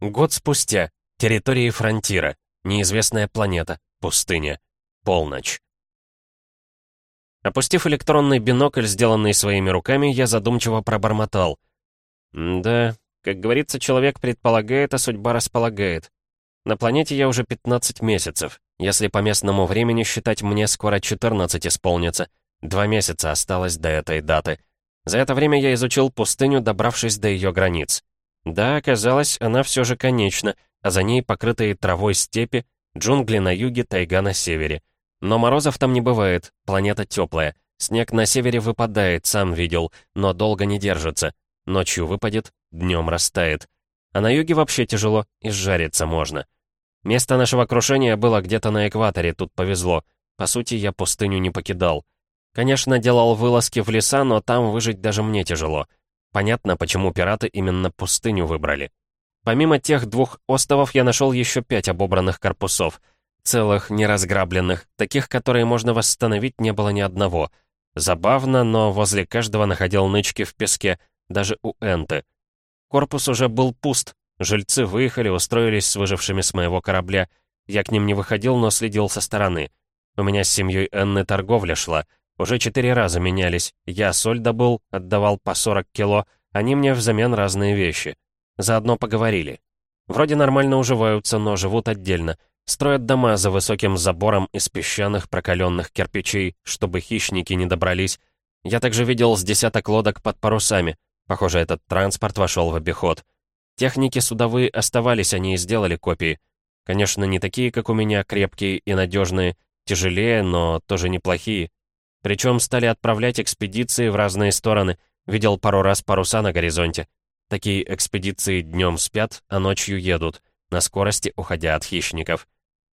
Год спустя. Территории фронтира. Неизвестная планета. Пустыня. Полночь. Опустив электронный бинокль, сделанный своими руками, я задумчиво пробормотал. «Да, как говорится, человек предполагает, а судьба располагает. На планете я уже 15 месяцев. Если по местному времени считать, мне скоро 14 исполнится. Два месяца осталось до этой даты. За это время я изучил пустыню, добравшись до ее границ. Да, оказалось, она все же конечна, а за ней покрытые травой степи, джунгли на юге, тайга на севере. Но морозов там не бывает, планета теплая. Снег на севере выпадает, сам видел, но долго не держится. Ночью выпадет, днем растает. А на юге вообще тяжело, и сжариться можно. Место нашего крушения было где-то на экваторе, тут повезло. По сути, я пустыню не покидал. Конечно, делал вылазки в леса, но там выжить даже мне тяжело. Понятно, почему пираты именно пустыню выбрали. Помимо тех двух островов я нашел еще пять обобранных корпусов. Целых, неразграбленных, таких, которые можно восстановить, не было ни одного. Забавно, но возле каждого находил нычки в песке, даже у Энты. Корпус уже был пуст, жильцы выехали, устроились с выжившими с моего корабля. Я к ним не выходил, но следил со стороны. У меня с семьей Энны торговля шла — уже четыре раза менялись. Я соль добыл, отдавал по 40 кило, они мне взамен разные вещи. Заодно поговорили. Вроде нормально уживаются, но живут отдельно. Строят дома за высоким забором из песчаных прокаленных кирпичей, чтобы хищники не добрались. Я также видел с десяток лодок под парусами. Похоже, этот транспорт вошел в обиход. Техники судовые оставались, они и сделали копии. Конечно, не такие, как у меня, крепкие и надежные, тяжелее, но тоже неплохие. Причем стали отправлять экспедиции в разные стороны. Видел пару раз паруса на горизонте. Такие экспедиции днем спят, а ночью едут, на скорости уходя от хищников.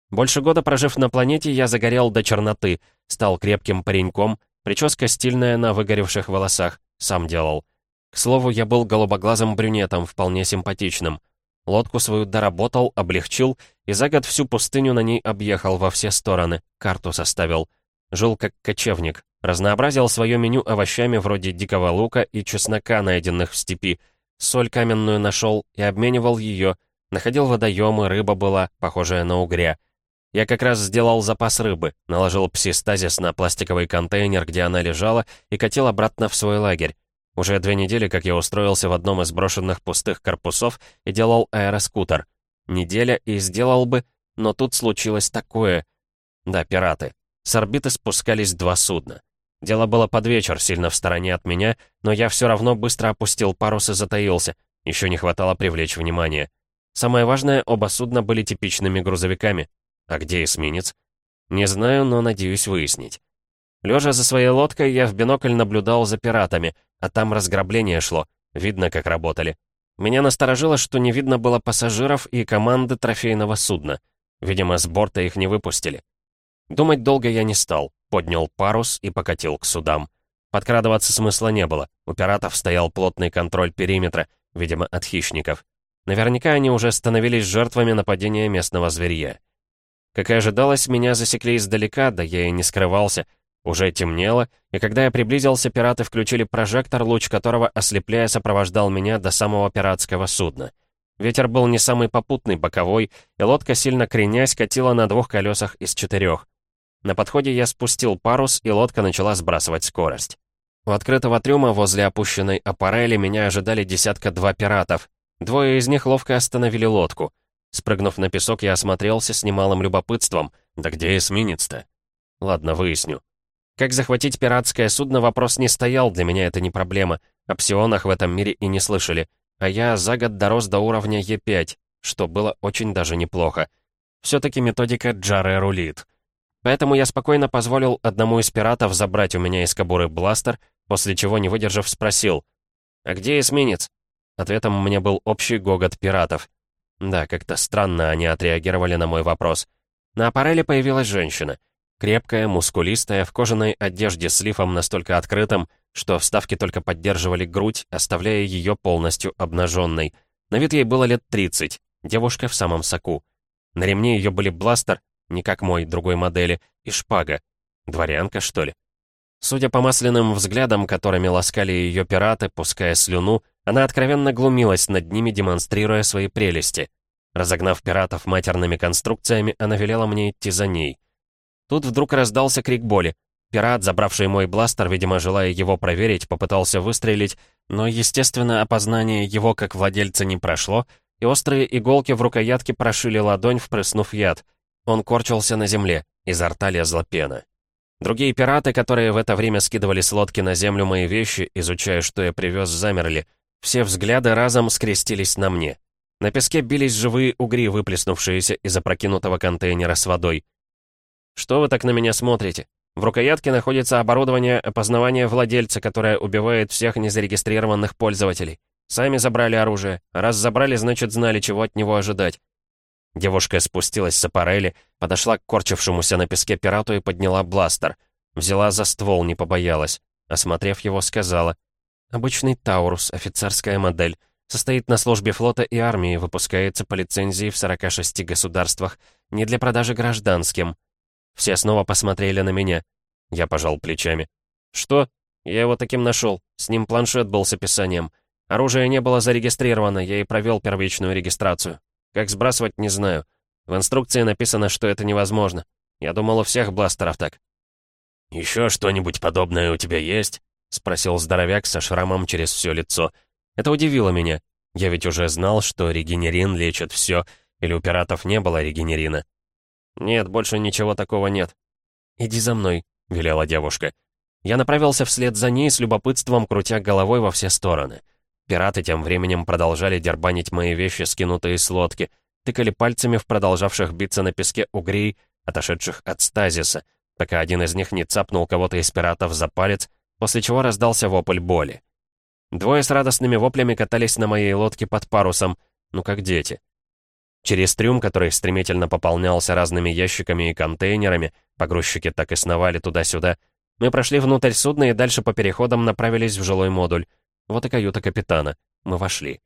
Больше года прожив на планете, я загорел до черноты, стал крепким пареньком, прическа стильная на выгоревших волосах, сам делал. К слову, я был голубоглазым брюнетом, вполне симпатичным. Лодку свою доработал, облегчил, и за год всю пустыню на ней объехал во все стороны, карту составил — Жил как кочевник, разнообразил свое меню овощами вроде дикого лука и чеснока, найденных в степи. Соль каменную нашел и обменивал ее. Находил водоемы, рыба была, похожая на угря. Я как раз сделал запас рыбы, наложил псистазис на пластиковый контейнер, где она лежала, и катил обратно в свой лагерь. Уже две недели, как я устроился в одном из брошенных пустых корпусов и делал аэроскутер. Неделя и сделал бы, но тут случилось такое. Да, пираты. С орбиты спускались два судна. Дело было под вечер, сильно в стороне от меня, но я все равно быстро опустил парус и затаился. Еще не хватало привлечь внимание. Самое важное, оба судна были типичными грузовиками. А где эсминец? Не знаю, но надеюсь выяснить. Лежа за своей лодкой, я в бинокль наблюдал за пиратами, а там разграбление шло. Видно, как работали. Меня насторожило, что не видно было пассажиров и команды трофейного судна. Видимо, с борта их не выпустили. Думать долго я не стал, поднял парус и покатил к судам. Подкрадываться смысла не было, у пиратов стоял плотный контроль периметра, видимо, от хищников. Наверняка они уже становились жертвами нападения местного зверья. Как и ожидалось, меня засекли издалека, да я и не скрывался. Уже темнело, и когда я приблизился, пираты включили прожектор, луч которого, ослепляя, сопровождал меня до самого пиратского судна. Ветер был не самый попутный, боковой, и лодка, сильно кренясь, катила на двух колесах из четырех. На подходе я спустил парус, и лодка начала сбрасывать скорость. У открытого трюма возле опущенной аппарели меня ожидали десятка-два пиратов. Двое из них ловко остановили лодку. Спрыгнув на песок, я осмотрелся с немалым любопытством. Да где эсминец-то? Ладно, выясню. Как захватить пиратское судно, вопрос не стоял, для меня это не проблема. О псионах в этом мире и не слышали. А я за год дорос до уровня Е5, что было очень даже неплохо. Все-таки методика Джаре рулит. Поэтому я спокойно позволил одному из пиратов забрать у меня из кобуры бластер, после чего, не выдержав, спросил, «А где эсминец?» Ответом мне был общий гогот пиратов. Да, как-то странно они отреагировали на мой вопрос. На аппареле появилась женщина. Крепкая, мускулистая, в кожаной одежде с лифом настолько открытым, что вставки только поддерживали грудь, оставляя ее полностью обнаженной. На вид ей было лет 30, девушка в самом соку. На ремне ее были бластер, не как мой, другой модели, и шпага. Дворянка, что ли? Судя по масляным взглядам, которыми ласкали ее пираты, пуская слюну, Она откровенно глумилась над ними, демонстрируя свои прелести. Разогнав пиратов матерными конструкциями, она велела мне идти за ней. Тут вдруг раздался крик боли. Пират, забравший мой бластер, видимо, желая его проверить, попытался выстрелить, но, естественно, опознание его как владельца не прошло, и острые иголки в рукоятке прошили ладонь, впрыснув яд. Он корчился на земле, изо рта лезла пена. Другие пираты, которые в это время скидывали с лодки на землю мои вещи, изучая, что я привез, замерли. Все взгляды разом скрестились на мне. На песке бились живые угри, выплеснувшиеся из опрокинутого контейнера с водой. «Что вы так на меня смотрите?» В рукоятке находится оборудование опознавания владельца, которое убивает всех незарегистрированных пользователей. Сами забрали оружие. Раз забрали, значит, знали, чего от него ожидать. Девушка спустилась с аппарели, подошла к корчившемуся на песке пирату и подняла бластер. Взяла за ствол, не побоялась. Осмотрев его, сказала. «Обычный Таурус, офицерская модель. Состоит на службе флота и армии, выпускается по лицензии в 46 государствах. Не для продажи гражданским. Все снова посмотрели на меня. Я пожал плечами. «Что? Я его таким нашел. С ним планшет был с описанием. Оружие не было зарегистрировано, я и провел первичную регистрацию. Как сбрасывать, не знаю. В инструкции написано, что это невозможно. Я думал, у всех бластеров так». «Еще что-нибудь подобное у тебя есть?» — спросил здоровяк со шрамом через все лицо. Это удивило меня. Я ведь уже знал, что регенерин лечит все, или у пиратов не было регенерина. «Нет, больше ничего такого нет». «Иди за мной», — велела девушка. Я направился вслед за ней с любопытством, крутя головой во все стороны. Пираты тем временем продолжали дербанить мои вещи, скинутые с лодки, тыкали пальцами в продолжавших биться на песке угрей, отошедших от стазиса, пока один из них не цапнул кого-то из пиратов за палец, после чего раздался вопль боли. Двое с радостными воплями катались на моей лодке под парусом, ну как дети. Через трюм, который стремительно пополнялся разными ящиками и контейнерами, погрузчики так и сновали туда-сюда, мы прошли внутрь судна и дальше по переходам направились в жилой модуль. Вот и каюта капитана. Мы вошли.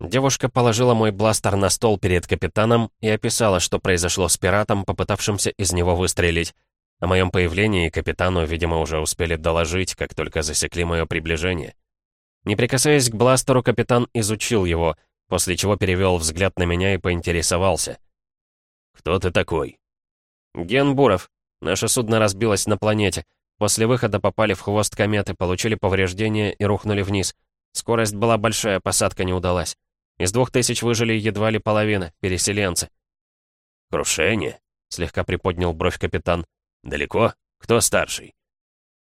Девушка положила мой бластер на стол перед капитаном и описала, что произошло с пиратом, попытавшимся из него выстрелить. О моем появлении капитану, видимо, уже успели доложить, как только засекли мое приближение. Не прикасаясь к бластеру, капитан изучил его — после чего перевел взгляд на меня и поинтересовался. «Кто ты такой?» «Ген Буров. Наше судно разбилось на планете. После выхода попали в хвост кометы, получили повреждения и рухнули вниз. Скорость была большая, посадка не удалась. Из двух тысяч выжили едва ли половина, переселенцы». «Крушение?» — слегка приподнял бровь капитан. «Далеко? Кто старший?»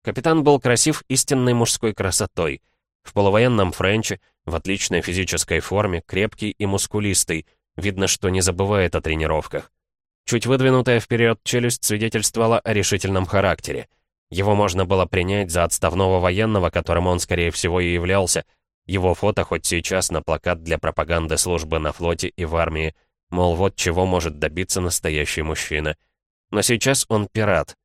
Капитан был красив истинной мужской красотой. В полувоенном френче, в отличной физической форме, крепкий и мускулистый. Видно, что не забывает о тренировках. Чуть выдвинутая вперед челюсть свидетельствовала о решительном характере. Его можно было принять за отставного военного, которым он, скорее всего, и являлся. Его фото хоть сейчас на плакат для пропаганды службы на флоте и в армии. Мол, вот чего может добиться настоящий мужчина. Но сейчас он пират.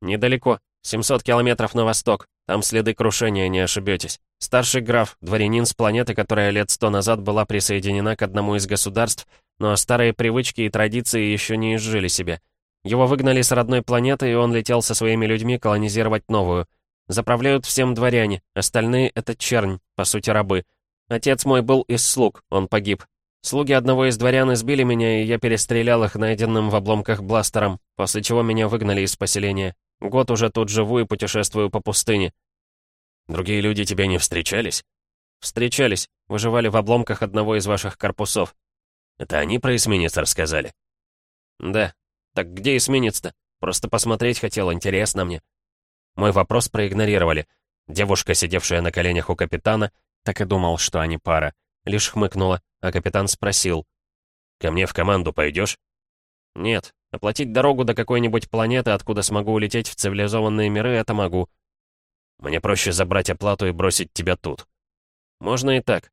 Недалеко, 700 километров на восток. Там следы крушения, не ошибетесь. Старший граф, дворянин с планеты, которая лет сто назад была присоединена к одному из государств, но старые привычки и традиции еще не изжили себя. Его выгнали с родной планеты, и он летел со своими людьми колонизировать новую. Заправляют всем дворяне, остальные — это чернь, по сути, рабы. Отец мой был из слуг, он погиб. Слуги одного из дворян избили меня, и я перестрелял их найденным в обломках бластером, после чего меня выгнали из поселения. Год уже тут живу и путешествую по пустыне. Другие люди тебя не встречались? Встречались. Выживали в обломках одного из ваших корпусов. Это они про эсминец рассказали? Да. Так где эсминец-то? Просто посмотреть хотел, интересно мне. Мой вопрос проигнорировали. Девушка, сидевшая на коленях у капитана, так и думал, что они пара. Лишь хмыкнула, а капитан спросил. «Ко мне в команду пойдешь?» «Нет. Оплатить дорогу до какой-нибудь планеты, откуда смогу улететь в цивилизованные миры, это могу. Мне проще забрать оплату и бросить тебя тут. Можно и так.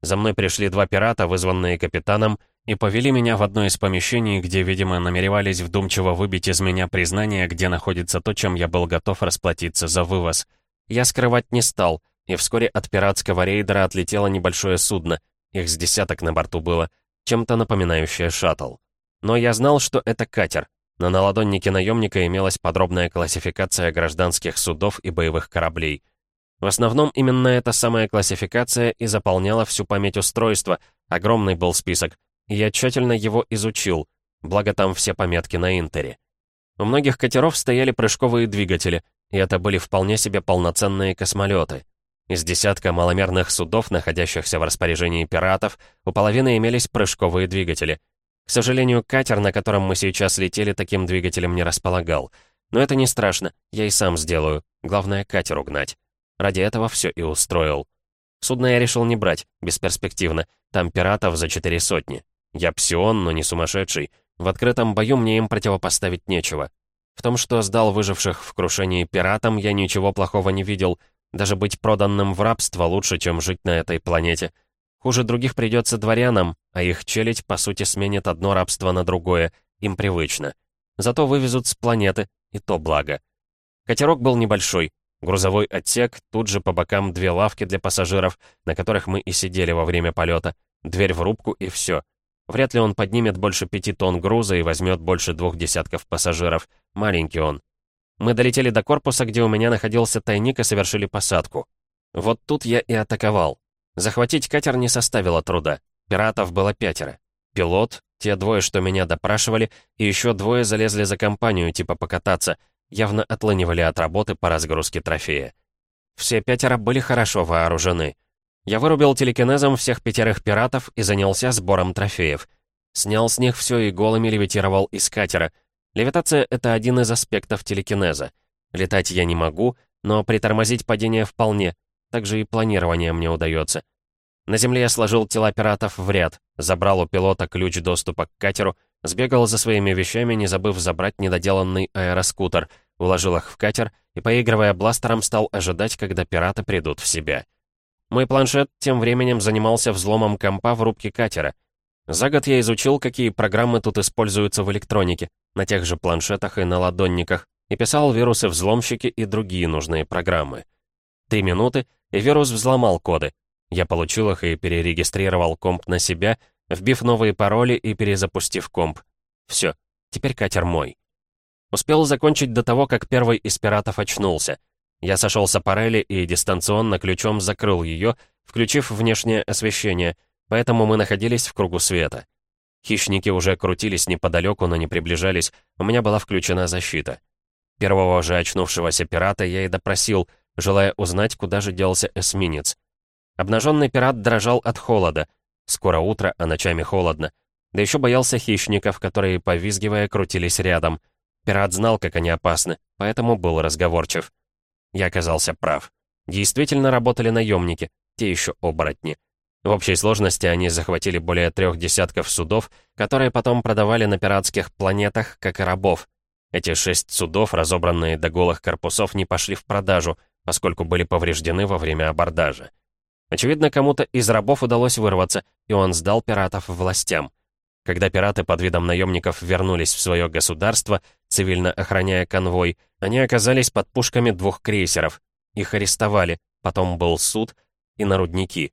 За мной пришли два пирата, вызванные капитаном, и повели меня в одно из помещений, где, видимо, намеревались вдумчиво выбить из меня признание, где находится то, чем я был готов расплатиться за вывоз. Я скрывать не стал, и вскоре от пиратского рейдера отлетело небольшое судно, их с десяток на борту было, чем-то напоминающее шаттл. Но я знал, что это катер, на наладоннике наемника имелась подробная классификация гражданских судов и боевых кораблей. В основном именно эта самая классификация и заполняла всю память устройства, огромный был список, я тщательно его изучил, благо там все пометки на Интере. У многих катеров стояли прыжковые двигатели, и это были вполне себе полноценные космолеты. Из десятка маломерных судов, находящихся в распоряжении пиратов, у половины имелись прыжковые двигатели. К сожалению, катер, на котором мы сейчас летели, таким двигателем не располагал. Но это не страшно, я и сам сделаю. Главное, катер угнать. Ради этого все и устроил. Судно я решил не брать, бесперспективно. Там пиратов за четыре сотни. Я псион, но не сумасшедший. В открытом бою мне им противопоставить нечего. В том, что сдал выживших в крушении пиратам, я ничего плохого не видел. Даже быть проданным в рабство лучше, чем жить на этой планете. Хуже других придется дворянам, а их челядь, по сути, сменит одно рабство на другое. Им привычно. Зато вывезут с планеты, и то благо. Катерок был небольшой. Грузовой отсек, тут же по бокам две лавки для пассажиров, на которых мы и сидели во время полета. Дверь в рубку и все. Вряд ли он поднимет больше пяти тонн груза и возьмет больше двух десятков пассажиров. Маленький он. Мы долетели до корпуса, где у меня находился тайник и совершили посадку. Вот тут я и атаковал. Захватить катер не составило труда. Пиратов было пятеро. Пилот, те двое, что меня допрашивали, и еще двое залезли за компанию, типа покататься, явно отлынивали от работы по разгрузке трофея. Все пятеро были хорошо вооружены. Я вырубил телекинезом всех пятерых пиратов и занялся сбором трофеев. Снял с них все и голыми левитировал из катера. Левитация — это один из аспектов телекинеза. Летать я не могу, но притормозить падение вполне. Также и планирование мне удается. На земле я сложил тела пиратов в ряд, забрал у пилота ключ доступа к катеру, сбегал за своими вещами, не забыв забрать недоделанный аэроскутер, уложил их в катер и, поигрывая бластером, стал ожидать, когда пираты придут в себя. Мой планшет тем временем занимался взломом компа в рубке катера. За год я изучил, какие программы тут используются в электронике, на тех же планшетах и на ладонниках, и писал вирусы-взломщики и другие нужные программы. Три минуты, и вирус взломал коды. Я получил их и перерегистрировал комп на себя, вбив новые пароли и перезапустив комп. Все, теперь катер мой. Успел закончить до того, как первый из пиратов очнулся — я сошел с аппарели и дистанционно ключом закрыл ее, включив внешнее освещение, поэтому мы находились в кругу света. Хищники уже крутились неподалеку, но не приближались, у меня была включена защита. Первого же очнувшегося пирата я и допросил, желая узнать, куда же делся эсминец. Обнаженный пират дрожал от холода. Скоро утро, а ночами холодно. Да еще боялся хищников, которые, повизгивая, крутились рядом. Пират знал, как они опасны, поэтому был разговорчив. Я оказался прав. Действительно работали наемники, те еще оборотни. В общей сложности они захватили более трех десятков судов, которые потом продавали на пиратских планетах, как и рабов. Эти шесть судов, разобранные до голых корпусов, не пошли в продажу, поскольку были повреждены во время абордажа. Очевидно, кому-то из рабов удалось вырваться, и он сдал пиратов властям. Когда пираты под видом наемников вернулись в свое государство, цивильно охраняя конвой, они оказались под пушками двух крейсеров. Их арестовали, потом был суд и на рудники.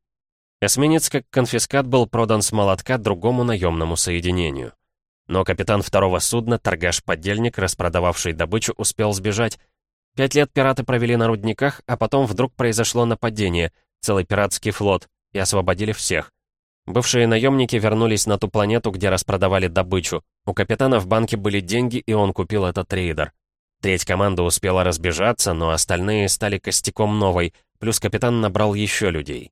Эсминец как конфискат был продан с молотка другому наемному соединению. Но капитан второго судна, торгаш-подельник, распродававший добычу, успел сбежать. Пять лет пираты провели на рудниках, а потом вдруг произошло нападение, целый пиратский флот, и освободили всех. Бывшие наемники вернулись на ту планету, где распродавали добычу. У капитана в банке были деньги, и он купил этот рейдер. Треть команды успела разбежаться, но остальные стали костяком новой, плюс капитан набрал еще людей.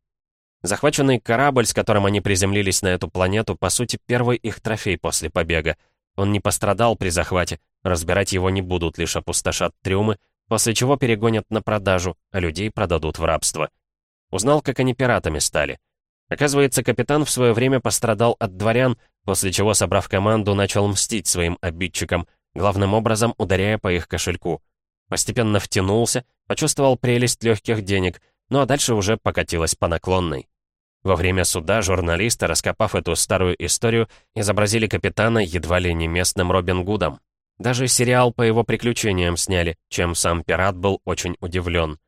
Захваченный корабль, с которым они приземлились на эту планету, по сути, первый их трофей после побега. Он не пострадал при захвате, разбирать его не будут, лишь опустошат трюмы, после чего перегонят на продажу, а людей продадут в рабство. Узнал, как они пиратами стали. Оказывается, капитан в свое время пострадал от дворян, после чего, собрав команду, начал мстить своим обидчикам, главным образом ударяя по их кошельку. Постепенно втянулся, почувствовал прелесть легких денег, ну а дальше уже покатилась по наклонной. Во время суда журналисты, раскопав эту старую историю, изобразили капитана едва ли не местным Робин Гудом. Даже сериал по его приключениям сняли, чем сам пират был очень удивлен.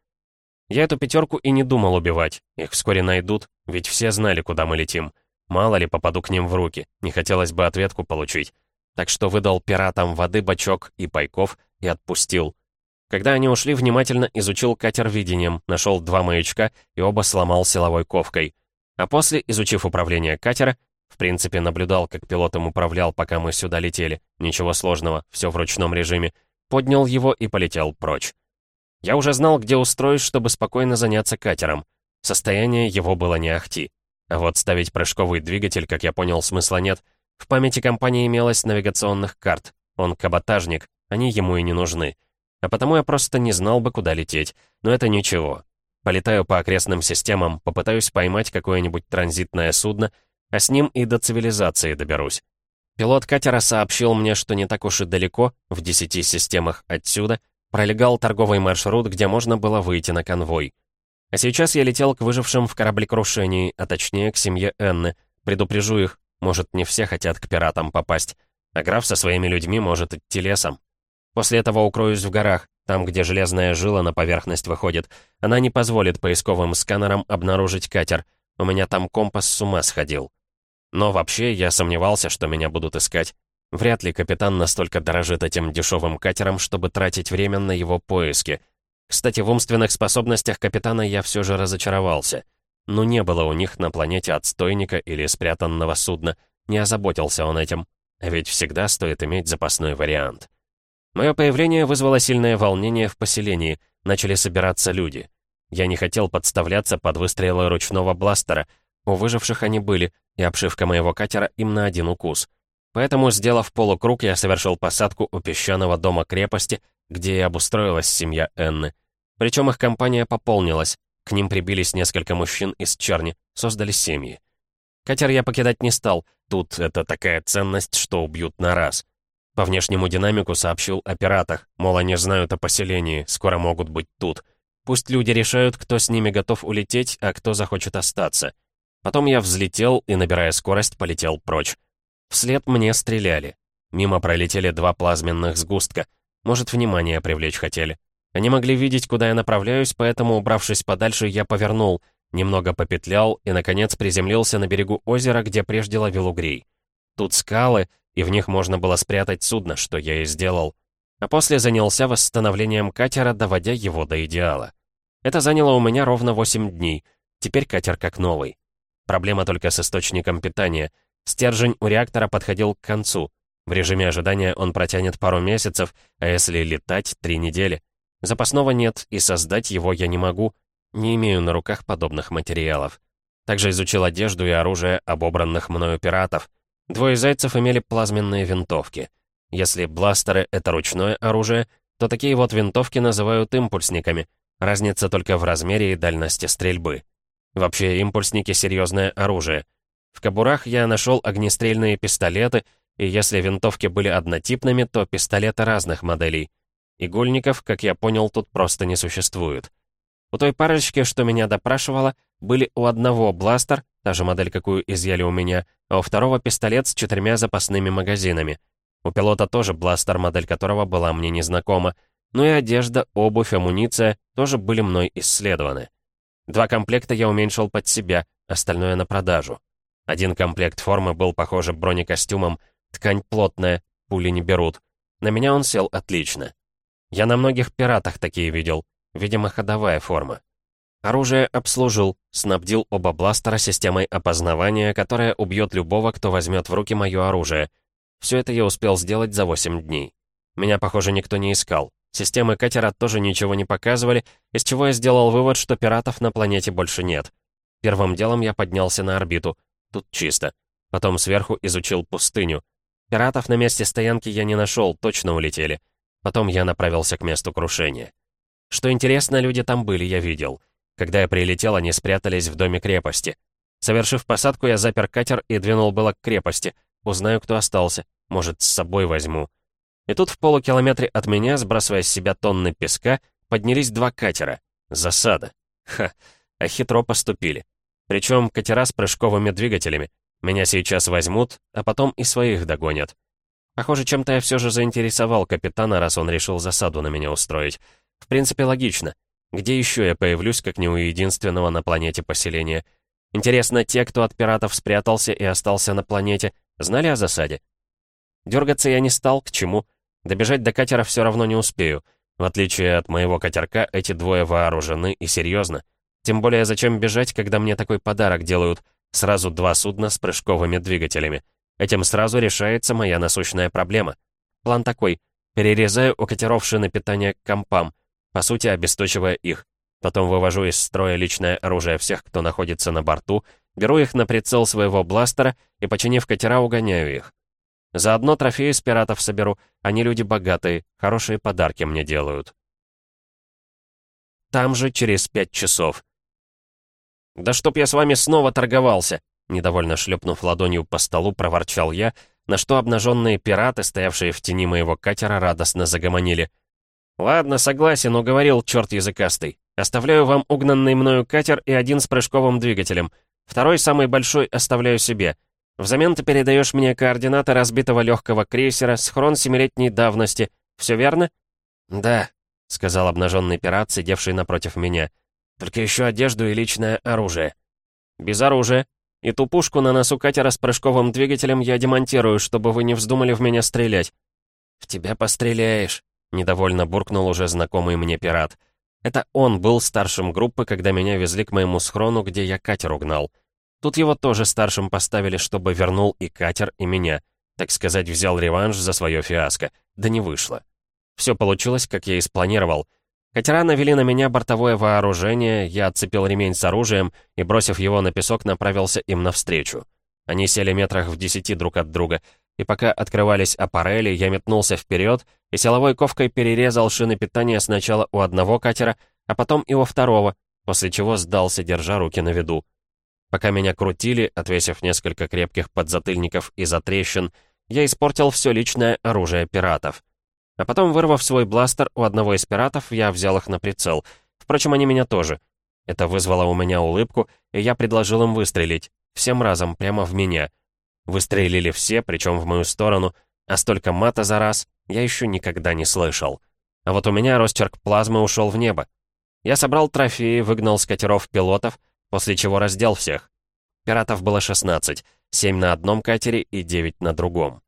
Я эту пятерку и не думал убивать. Их вскоре найдут, ведь все знали, куда мы летим. Мало ли попаду к ним в руки, не хотелось бы ответку получить. Так что выдал пиратам воды бачок и пайков и отпустил. Когда они ушли, внимательно изучил катер видением, нашел два маячка и оба сломал силовой ковкой. А после, изучив управление катера, в принципе, наблюдал, как пилот им управлял, пока мы сюда летели. Ничего сложного, все в ручном режиме. Поднял его и полетел прочь. Я уже знал, где устроить, чтобы спокойно заняться катером. Состояние его было не ахти. А вот ставить прыжковый двигатель, как я понял, смысла нет. В памяти компании имелось навигационных карт. Он каботажник, они ему и не нужны. А потому я просто не знал бы, куда лететь. Но это ничего. Полетаю по окрестным системам, попытаюсь поймать какое-нибудь транзитное судно, а с ним и до цивилизации доберусь. Пилот катера сообщил мне, что не так уж и далеко, в десяти системах отсюда, пролегал торговый маршрут, где можно было выйти на конвой. А сейчас я летел к выжившим в кораблекрушении, а точнее к семье Энны. Предупрежу их, может, не все хотят к пиратам попасть. А граф со своими людьми может идти лесом. После этого укроюсь в горах, там, где железная жила на поверхность выходит. Она не позволит поисковым сканерам обнаружить катер. У меня там компас с ума сходил. Но вообще я сомневался, что меня будут искать. Вряд ли капитан настолько дорожит этим дешевым катером, чтобы тратить время на его поиски. Кстати, в умственных способностях капитана я все же разочаровался. Но не было у них на планете отстойника или спрятанного судна. Не озаботился он этим. А ведь всегда стоит иметь запасной вариант. Мое появление вызвало сильное волнение в поселении. Начали собираться люди. Я не хотел подставляться под выстрелы ручного бластера. У выживших они были, и обшивка моего катера им на один укус. Поэтому, сделав полукруг, я совершил посадку у песчаного дома крепости, где и обустроилась семья Энны. Причем их компания пополнилась. К ним прибились несколько мужчин из Черни, создали семьи. Катер я покидать не стал, тут это такая ценность, что убьют на раз. По внешнему динамику сообщил о пиратах, мол, они знают о поселении, скоро могут быть тут. Пусть люди решают, кто с ними готов улететь, а кто захочет остаться. Потом я взлетел и, набирая скорость, полетел прочь. Вслед мне стреляли. Мимо пролетели два плазменных сгустка. Может, внимание привлечь хотели. Они могли видеть, куда я направляюсь, поэтому, убравшись подальше, я повернул, немного попетлял и, наконец, приземлился на берегу озера, где прежде ловил угрей. Тут скалы, и в них можно было спрятать судно, что я и сделал. А после занялся восстановлением катера, доводя его до идеала. Это заняло у меня ровно 8 дней. Теперь катер как новый. Проблема только с источником питания — Стержень у реактора подходил к концу. В режиме ожидания он протянет пару месяцев, а если летать — три недели. Запасного нет, и создать его я не могу. Не имею на руках подобных материалов. Также изучил одежду и оружие обобранных мною пиратов. Двое зайцев имели плазменные винтовки. Если бластеры — это ручное оружие, то такие вот винтовки называют импульсниками. Разница только в размере и дальности стрельбы. Вообще, импульсники — серьезное оружие — в кобурах я нашел огнестрельные пистолеты, и если винтовки были однотипными, то пистолеты разных моделей. Игольников, как я понял, тут просто не существует. У той парочки, что меня допрашивала, были у одного бластер, та же модель, какую изъяли у меня, а у второго пистолет с четырьмя запасными магазинами. У пилота тоже бластер, модель которого была мне незнакома. Ну и одежда, обувь, амуниция тоже были мной исследованы. Два комплекта я уменьшил под себя, остальное на продажу. Один комплект формы был, похоже, бронекостюмом. Ткань плотная, пули не берут. На меня он сел отлично. Я на многих пиратах такие видел. Видимо, ходовая форма. Оружие обслужил, снабдил оба бластера системой опознавания, которая убьет любого, кто возьмет в руки мое оружие. Все это я успел сделать за 8 дней. Меня, похоже, никто не искал. Системы катера тоже ничего не показывали, из чего я сделал вывод, что пиратов на планете больше нет. Первым делом я поднялся на орбиту. Тут чисто. Потом сверху изучил пустыню. Пиратов на месте стоянки я не нашел, точно улетели. Потом я направился к месту крушения. Что интересно, люди там были, я видел. Когда я прилетел, они спрятались в доме крепости. Совершив посадку, я запер катер и двинул было к крепости. Узнаю, кто остался. Может, с собой возьму. И тут в полукилометре от меня, сбрасывая с себя тонны песка, поднялись два катера. Засада. Ха, а хитро поступили. Причем катера с прыжковыми двигателями. Меня сейчас возьмут, а потом и своих догонят. Похоже, чем-то я все же заинтересовал капитана, раз он решил засаду на меня устроить. В принципе, логично. Где еще я появлюсь, как не у единственного на планете поселения? Интересно, те, кто от пиратов спрятался и остался на планете, знали о засаде? Дергаться я не стал, к чему? Добежать до катера все равно не успею. В отличие от моего катерка, эти двое вооружены и серьезно. Тем более, зачем бежать, когда мне такой подарок делают? Сразу два судна с прыжковыми двигателями. Этим сразу решается моя насущная проблема. План такой. Перерезаю у катеров шины питания к компам, по сути, обесточивая их. Потом вывожу из строя личное оружие всех, кто находится на борту, беру их на прицел своего бластера и, починив катера, угоняю их. Заодно трофеи с пиратов соберу, они люди богатые, хорошие подарки мне делают. Там же через пять часов. «Да чтоб я с вами снова торговался!» Недовольно шлепнув ладонью по столу, проворчал я, на что обнаженные пираты, стоявшие в тени моего катера, радостно загомонили. «Ладно, согласен, уговорил, черт языкастый. Оставляю вам угнанный мною катер и один с прыжковым двигателем. Второй, самый большой, оставляю себе. Взамен ты передаешь мне координаты разбитого легкого крейсера, схрон семилетней давности. Все верно?» «Да», — сказал обнаженный пират, сидевший напротив меня. «Только еще одежду и личное оружие». «Без оружия. И ту пушку на носу катера с прыжковым двигателем я демонтирую, чтобы вы не вздумали в меня стрелять». «В тебя постреляешь», — недовольно буркнул уже знакомый мне пират. Это он был старшим группы, когда меня везли к моему схрону, где я катер угнал. Тут его тоже старшим поставили, чтобы вернул и катер, и меня. Так сказать, взял реванш за свое фиаско. Да не вышло. Все получилось, как я и спланировал. Катера навели на меня бортовое вооружение, я отцепил ремень с оружием и, бросив его на песок, направился им навстречу. Они сели метрах в десяти друг от друга, и пока открывались аппарели, я метнулся вперед и силовой ковкой перерезал шины питания сначала у одного катера, а потом и у второго, после чего сдался, держа руки на виду. Пока меня крутили, отвесив несколько крепких подзатыльников и затрещин, я испортил все личное оружие пиратов. А потом, вырвав свой бластер у одного из пиратов, я взял их на прицел. Впрочем, они меня тоже. Это вызвало у меня улыбку, и я предложил им выстрелить. Всем разом, прямо в меня. Выстрелили все, причем в мою сторону, а столько мата за раз я еще никогда не слышал. А вот у меня росчерк плазмы ушел в небо. Я собрал трофеи, выгнал с катеров пилотов, после чего раздел всех. Пиратов было 16, 7 на одном катере и 9 на другом.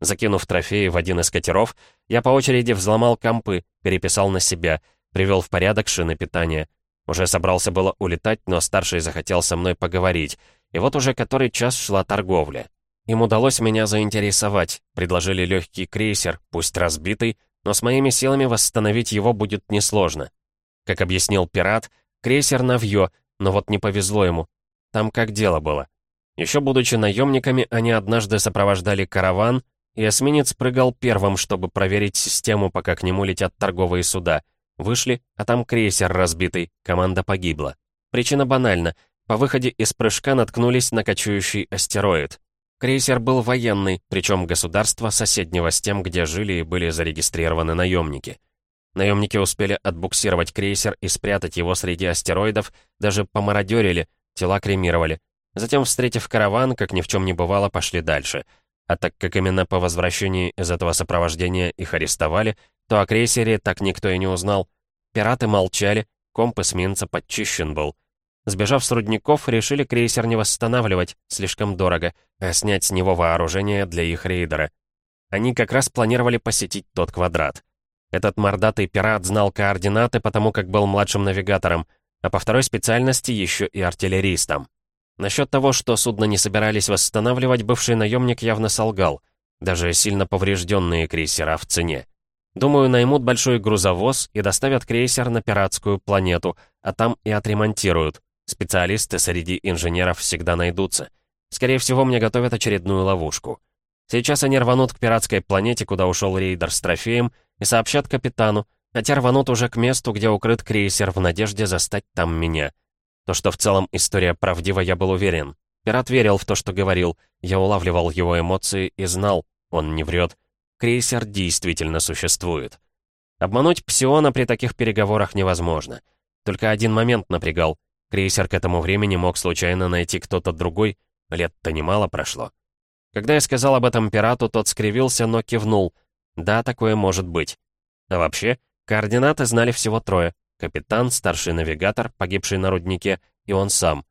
Закинув трофеи в один из катеров, я по очереди взломал компы, переписал на себя, привел в порядок шины питания. Уже собрался было улетать, но старший захотел со мной поговорить, и вот уже который час шла торговля. Им удалось меня заинтересовать, предложили легкий крейсер, пусть разбитый, но с моими силами восстановить его будет несложно. Как объяснил пират, крейсер навье, но вот не повезло ему. Там как дело было. Еще будучи наемниками, они однажды сопровождали караван, и эсминец прыгал первым, чтобы проверить систему, пока к нему летят торговые суда. Вышли, а там крейсер разбитый, команда погибла. Причина банальна. По выходе из прыжка наткнулись на кочующий астероид. Крейсер был военный, причем государство соседнего с тем, где жили и были зарегистрированы наемники. Наемники успели отбуксировать крейсер и спрятать его среди астероидов, даже помародерили, тела кремировали. Затем, встретив караван, как ни в чем не бывало, пошли дальше. А так как именно по возвращении из этого сопровождения их арестовали, то о крейсере так никто и не узнал. Пираты молчали, комп эсминца подчищен был. Сбежав с рудников, решили крейсер не восстанавливать, слишком дорого, а снять с него вооружение для их рейдера. Они как раз планировали посетить тот квадрат. Этот мордатый пират знал координаты, потому как был младшим навигатором, а по второй специальности еще и артиллеристом. Насчет того, что судно не собирались восстанавливать, бывший наемник явно солгал. Даже сильно поврежденные крейсера в цене. Думаю, наймут большой грузовоз и доставят крейсер на пиратскую планету, а там и отремонтируют. Специалисты среди инженеров всегда найдутся. Скорее всего, мне готовят очередную ловушку. Сейчас они рванут к пиратской планете, куда ушел рейдер с трофеем, и сообщат капитану, хотя рванут уже к месту, где укрыт крейсер, в надежде застать там меня. То, что в целом история правдива, я был уверен. Пират верил в то, что говорил, я улавливал его эмоции и знал, он не врет. Крейсер действительно существует. Обмануть Псиона при таких переговорах невозможно. Только один момент напрягал. Крейсер к этому времени мог случайно найти кто-то другой, лет-то немало прошло. Когда я сказал об этом пирату, тот скривился, но кивнул. Да, такое может быть. А вообще, координаты знали всего трое. Капитан, старший навигатор, погибший на руднике, и он сам.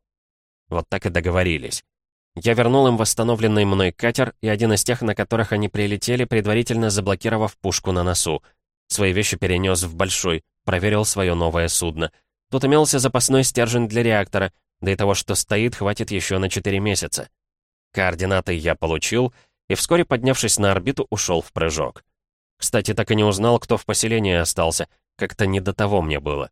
Вот так и договорились. Я вернул им восстановленный мной катер и один из тех, на которых они прилетели, предварительно заблокировав пушку на носу. Свои вещи перенес в большой, проверил свое новое судно. Тут имелся запасной стержень для реактора, да и того, что стоит, хватит еще на 4 месяца. Координаты я получил, и вскоре, поднявшись на орбиту, ушел в прыжок. Кстати, так и не узнал, кто в поселении остался. Как-то не до того мне было.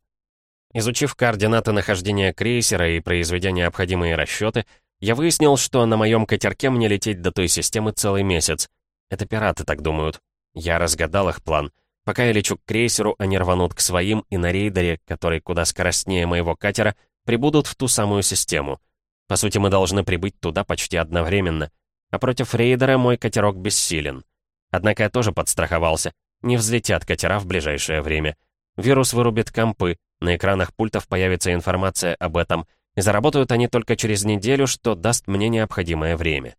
Изучив координаты нахождения крейсера и произведя необходимые расчеты, я выяснил, что на моем катерке мне лететь до той системы целый месяц. Это пираты так думают. Я разгадал их план. Пока я лечу к крейсеру, они рванут к своим, и на рейдере, который куда скоростнее моего катера, прибудут в ту самую систему. По сути, мы должны прибыть туда почти одновременно. А против рейдера мой катерок бессилен. Однако я тоже подстраховался. Не взлетят катера в ближайшее время. Вирус вырубит компы, на экранах пультов появится информация об этом, и заработают они только через неделю, что даст мне необходимое время.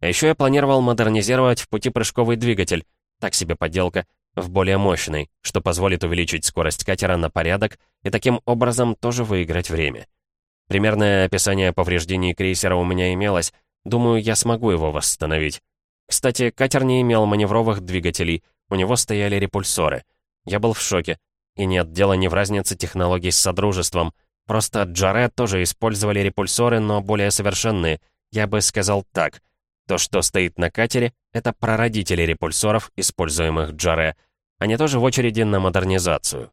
А еще я планировал модернизировать в пути прыжковый двигатель, так себе подделка, в более мощный, что позволит увеличить скорость катера на порядок и таким образом тоже выиграть время. Примерное описание повреждений крейсера у меня имелось, думаю, я смогу его восстановить. Кстати, катер не имел маневровых двигателей, у него стояли репульсоры. Я был в шоке. И нет, дело не в разнице технологий с Содружеством. Просто Джаре тоже использовали репульсоры, но более совершенные. Я бы сказал так. То, что стоит на катере, это прародители репульсоров, используемых Джаре. Они тоже в очереди на модернизацию.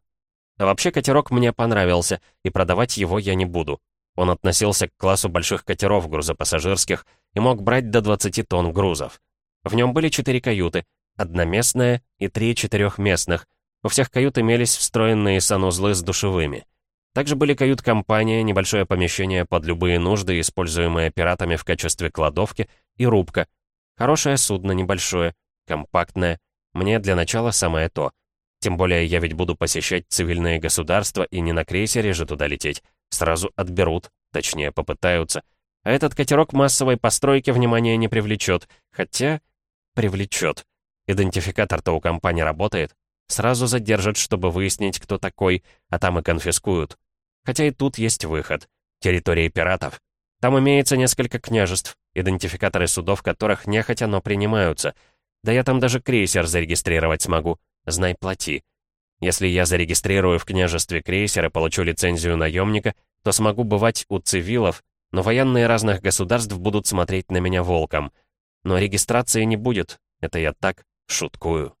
А вообще катерок мне понравился, и продавать его я не буду. Он относился к классу больших катеров грузопассажирских и мог брать до 20 тонн грузов. В нем были четыре каюты, одноместная и три четырехместных. У всех кают имелись встроенные санузлы с душевыми. Также были кают-компания, небольшое помещение под любые нужды, используемое пиратами в качестве кладовки, и рубка. Хорошее судно, небольшое, компактное. Мне для начала самое то. Тем более я ведь буду посещать цивильные государства и не на крейсере же туда лететь. Сразу отберут, точнее попытаются. А этот катерок массовой постройки внимания не привлечет, хотя привлечет. Идентификатор-то у компании работает. Сразу задержат, чтобы выяснить, кто такой, а там и конфискуют. Хотя и тут есть выход. Территории пиратов. Там имеется несколько княжеств, идентификаторы судов которых нехотя, но принимаются. Да я там даже крейсер зарегистрировать смогу. Знай, плати. Если я зарегистрирую в княжестве крейсер и получу лицензию наемника, то смогу бывать у цивилов, но военные разных государств будут смотреть на меня волком. Но регистрации не будет, это я так шуткую.